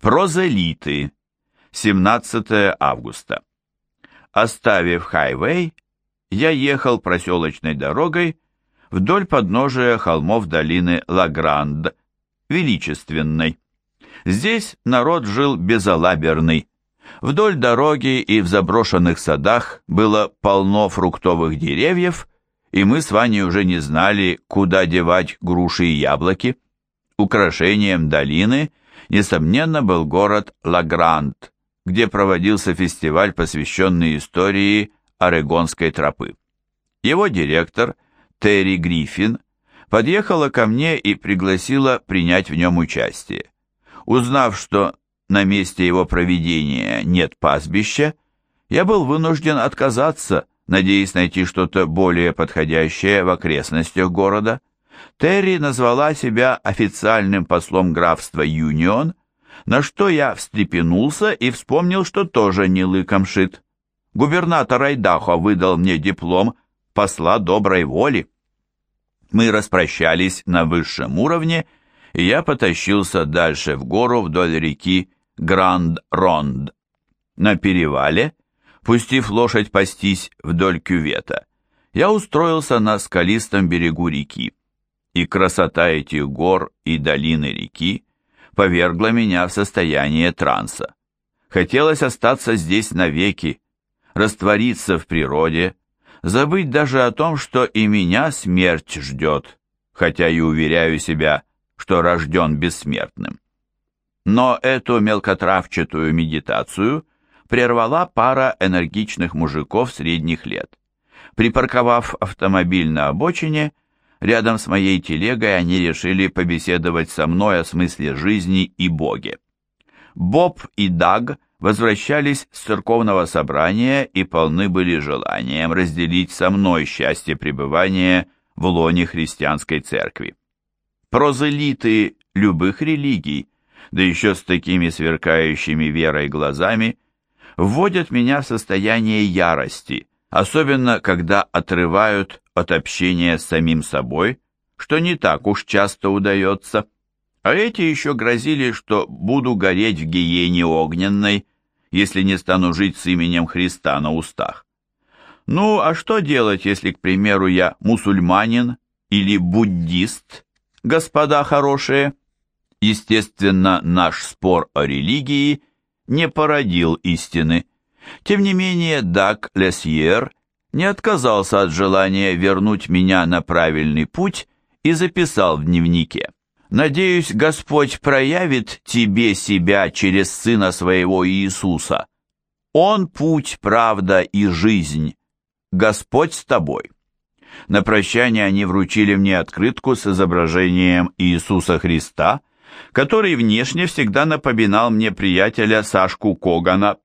Прозелиты. 17 августа. Оставив хайвей, я ехал проселочной дорогой вдоль подножия холмов долины Лагранд, величественной. Здесь народ жил безалаберный. Вдоль дороги и в заброшенных садах было полно фруктовых деревьев, и мы с Ваней уже не знали, куда девать груши и яблоки. Украшением долины, несомненно, был город Лагранд, где проводился фестиваль, посвященный истории Орегонской тропы. Его директор, Терри Гриффин, подъехала ко мне и пригласила принять в нем участие. Узнав, что на месте его проведения нет пастбища, я был вынужден отказаться, надеясь найти что-то более подходящее в окрестностях города. Терри назвала себя официальным послом графства Юнион, на что я встрепенулся и вспомнил, что тоже не лыком шит. Губернатор Айдахо выдал мне диплом посла доброй воли. Мы распрощались на высшем уровне, и я потащился дальше в гору вдоль реки Гранд-Ронд. На перевале, пустив лошадь пастись вдоль кювета, я устроился на скалистом берегу реки, и красота этих гор и долины реки повергла меня в состояние транса. Хотелось остаться здесь навеки, раствориться в природе, забыть даже о том, что и меня смерть ждет, хотя и уверяю себя, что рожден бессмертным. Но эту мелкотравчатую медитацию прервала пара энергичных мужиков средних лет. Припарковав автомобиль на обочине, рядом с моей телегой они решили побеседовать со мной о смысле жизни и Боге. Боб и Даг возвращались с церковного собрания и полны были желанием разделить со мной счастье пребывания в лоне христианской церкви. Прозелиты любых религий, да еще с такими сверкающими верой глазами, вводят меня в состояние ярости, особенно когда отрывают от общения с самим собой, что не так уж часто удается. А эти еще грозили, что буду гореть в гиене огненной, если не стану жить с именем Христа на устах. Ну, а что делать, если, к примеру, я мусульманин или буддист, господа хорошие? Естественно, наш спор о религии не породил истины. Тем не менее, Дак Лесьер не отказался от желания вернуть меня на правильный путь и записал в дневнике. Надеюсь, Господь проявит тебе себя через Сына Своего Иисуса. Он путь, правда и жизнь. Господь с тобой. На прощание они вручили мне открытку с изображением Иисуса Христа, который внешне всегда напоминал мне приятеля Сашку Когана,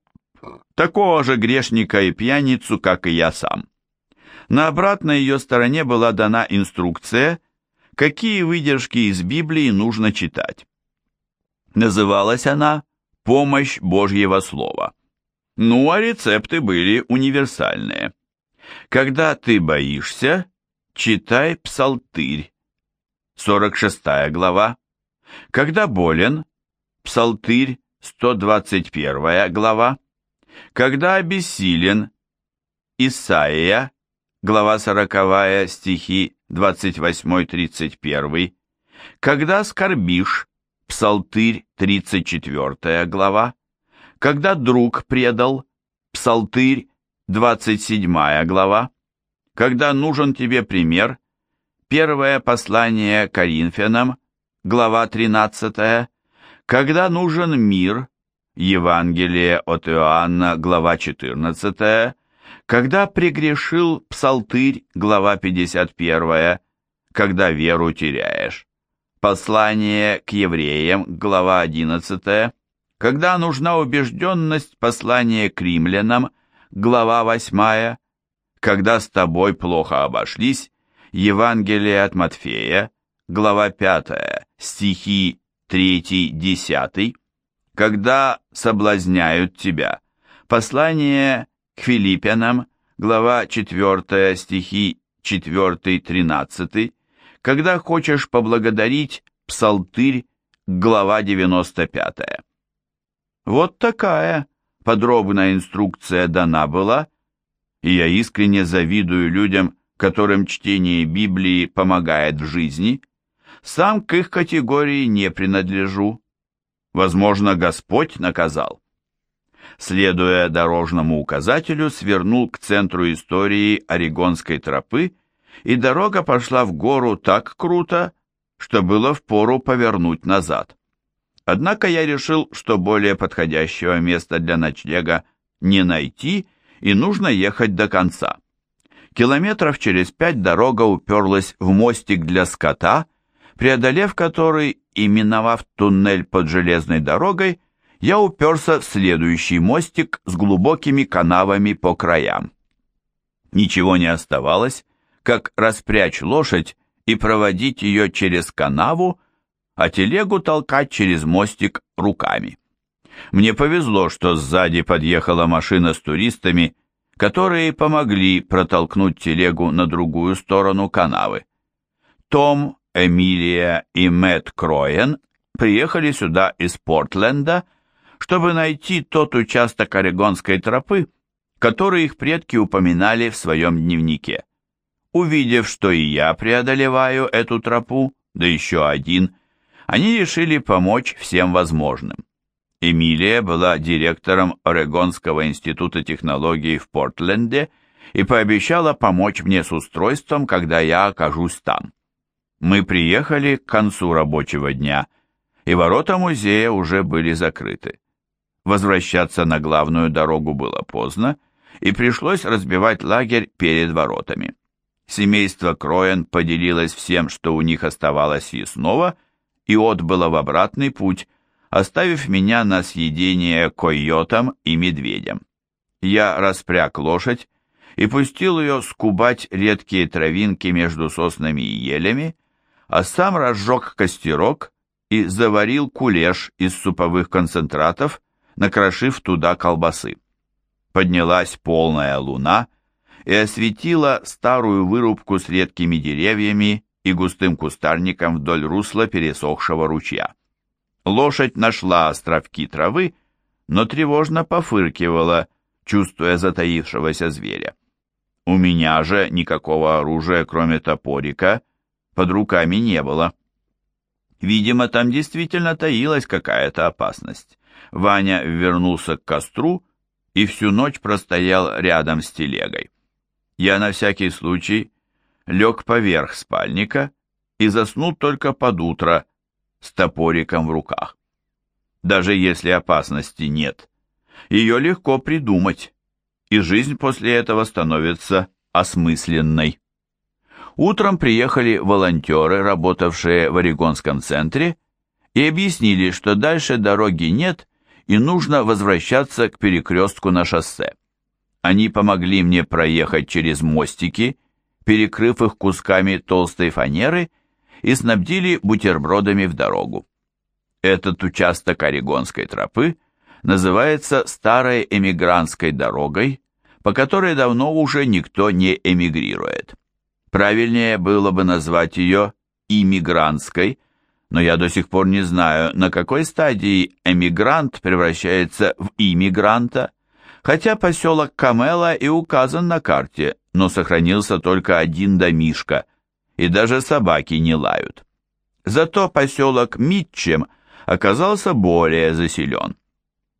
такого же грешника и пьяницу, как и я сам. На обратной ее стороне была дана инструкция – какие выдержки из Библии нужно читать. Называлась она «Помощь Божьего Слова». Ну, а рецепты были универсальные. Когда ты боишься, читай Псалтырь, 46 глава. Когда болен, Псалтырь, 121 глава. Когда обессилен, Исаия, глава 40 стихи 28-31, когда скорбишь, Псалтырь, 34 глава, когда друг предал, Псалтырь, 27 глава, когда нужен тебе пример, первое послание Коринфянам, глава 13, когда нужен мир, Евангелие от Иоанна, глава 14, когда пригрешил Псалтырь, глава 51, когда веру теряешь. Послание к евреям, глава 11, когда нужна убежденность, послание к римлянам, глава 8, когда с тобой плохо обошлись, Евангелие от Матфея, глава 5, стихи 3-10, когда соблазняют тебя, послание к Филиппянам, глава 4, стихи 4-13, когда хочешь поблагодарить, Псалтырь, глава 95. Вот такая подробная инструкция дана была, и я искренне завидую людям, которым чтение Библии помогает в жизни. Сам к их категории не принадлежу. Возможно, Господь наказал. Следуя дорожному указателю, свернул к центру истории Орегонской тропы, и дорога пошла в гору так круто, что было впору повернуть назад. Однако я решил, что более подходящего места для ночлега не найти и нужно ехать до конца. Километров через пять дорога уперлась в мостик для скота, преодолев который и миновав туннель под железной дорогой, я уперся в следующий мостик с глубокими канавами по краям. Ничего не оставалось, как распрячь лошадь и проводить ее через канаву, а телегу толкать через мостик руками. Мне повезло, что сзади подъехала машина с туристами, которые помогли протолкнуть телегу на другую сторону канавы. Том, Эмилия и Мэтт Кроен приехали сюда из Портленда, чтобы найти тот участок Орегонской тропы, который их предки упоминали в своем дневнике. Увидев, что и я преодолеваю эту тропу, да еще один, они решили помочь всем возможным. Эмилия была директором Орегонского института технологий в Портленде и пообещала помочь мне с устройством, когда я окажусь там. Мы приехали к концу рабочего дня, и ворота музея уже были закрыты. Возвращаться на главную дорогу было поздно, и пришлось разбивать лагерь перед воротами. Семейство Кроен поделилось всем, что у них оставалось съестного, и отбыло в обратный путь, оставив меня на съедение койотам и медведям. Я распряг лошадь и пустил ее скубать редкие травинки между соснами и елями, а сам разжег костерок и заварил кулеш из суповых концентратов, накрошив туда колбасы. Поднялась полная луна — и осветила старую вырубку с редкими деревьями и густым кустарником вдоль русла пересохшего ручья. Лошадь нашла островки травы, но тревожно пофыркивала, чувствуя затаившегося зверя. У меня же никакого оружия, кроме топорика, под руками не было. Видимо, там действительно таилась какая-то опасность. Ваня вернулся к костру и всю ночь простоял рядом с телегой я на всякий случай лег поверх спальника и заснул только под утро с топориком в руках. Даже если опасности нет, ее легко придумать, и жизнь после этого становится осмысленной. Утром приехали волонтеры, работавшие в Орегонском центре, и объяснили, что дальше дороги нет и нужно возвращаться к перекрестку на шоссе. Они помогли мне проехать через мостики, перекрыв их кусками толстой фанеры и снабдили бутербродами в дорогу. Этот участок Орегонской тропы называется Старой эмигрантской дорогой, по которой давно уже никто не эмигрирует. Правильнее было бы назвать ее иммигрантской, но я до сих пор не знаю, на какой стадии эмигрант превращается в иммигранта, хотя поселок Камела и указан на карте, но сохранился только один домишка, и даже собаки не лают. Зато поселок Митчем оказался более заселен.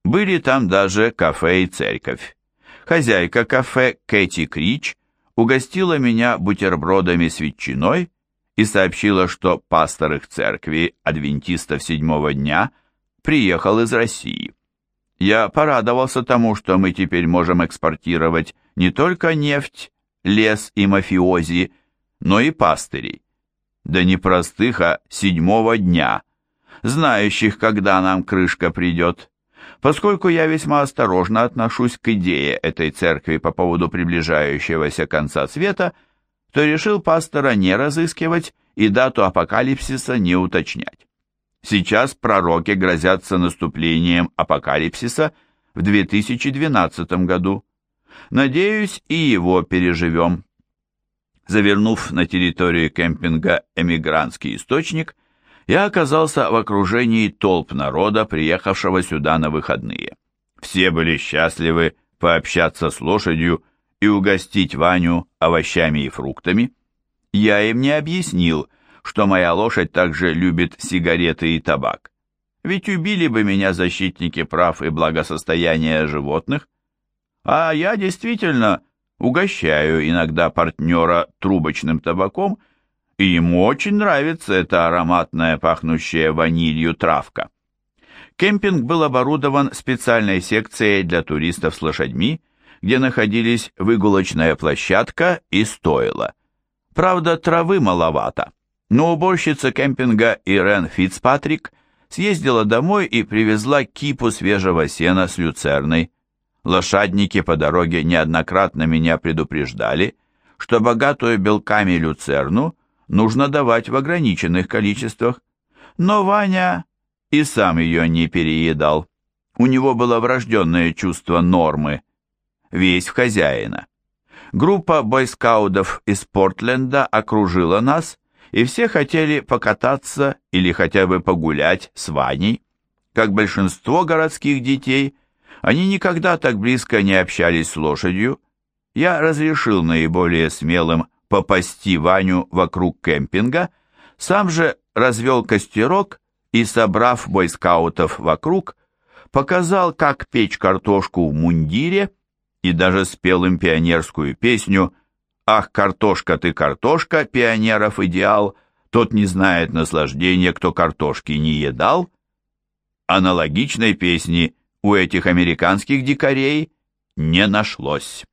Были там даже кафе и церковь. Хозяйка кафе Кэти Крич угостила меня бутербродами с ветчиной и сообщила, что пастор их церкви, адвентистов седьмого дня, приехал из России. Я порадовался тому, что мы теперь можем экспортировать не только нефть, лес и мафиози, но и пастырей. Да не простых, а седьмого дня, знающих, когда нам крышка придет. Поскольку я весьма осторожно отношусь к идее этой церкви по поводу приближающегося конца света, то решил пастора не разыскивать и дату апокалипсиса не уточнять. Сейчас пророки грозятся наступлением апокалипсиса в 2012 году. Надеюсь, и его переживем. Завернув на территорию кемпинга «Эмигрантский источник», я оказался в окружении толп народа, приехавшего сюда на выходные. Все были счастливы пообщаться с лошадью и угостить Ваню овощами и фруктами. Я им не объяснил, что моя лошадь также любит сигареты и табак. Ведь убили бы меня защитники прав и благосостояния животных. А я действительно угощаю иногда партнера трубочным табаком, и ему очень нравится эта ароматная, пахнущая ванилью травка. Кемпинг был оборудован специальной секцией для туристов с лошадьми, где находились выгулочная площадка и стойло. Правда, травы маловато, но уборщица кемпинга Ирен Фицпатрик съездила домой и привезла кипу свежего сена с люцерной. Лошадники по дороге неоднократно меня предупреждали, что богатую белками люцерну нужно давать в ограниченных количествах. Но Ваня и сам ее не переедал. У него было врожденное чувство нормы, весь в хозяина. Группа бойскаутов из Портленда окружила нас, и все хотели покататься или хотя бы погулять с Ваней. Как большинство городских детей, они никогда так близко не общались с лошадью. Я разрешил наиболее смелым попасти Ваню вокруг кемпинга, сам же развел костерок и, собрав бойскаутов вокруг, показал, как печь картошку в мундире и даже спел им пионерскую песню «Ах, картошка ты, картошка, пионеров идеал, тот не знает наслаждения, кто картошки не едал». Аналогичной песни у этих американских дикарей не нашлось.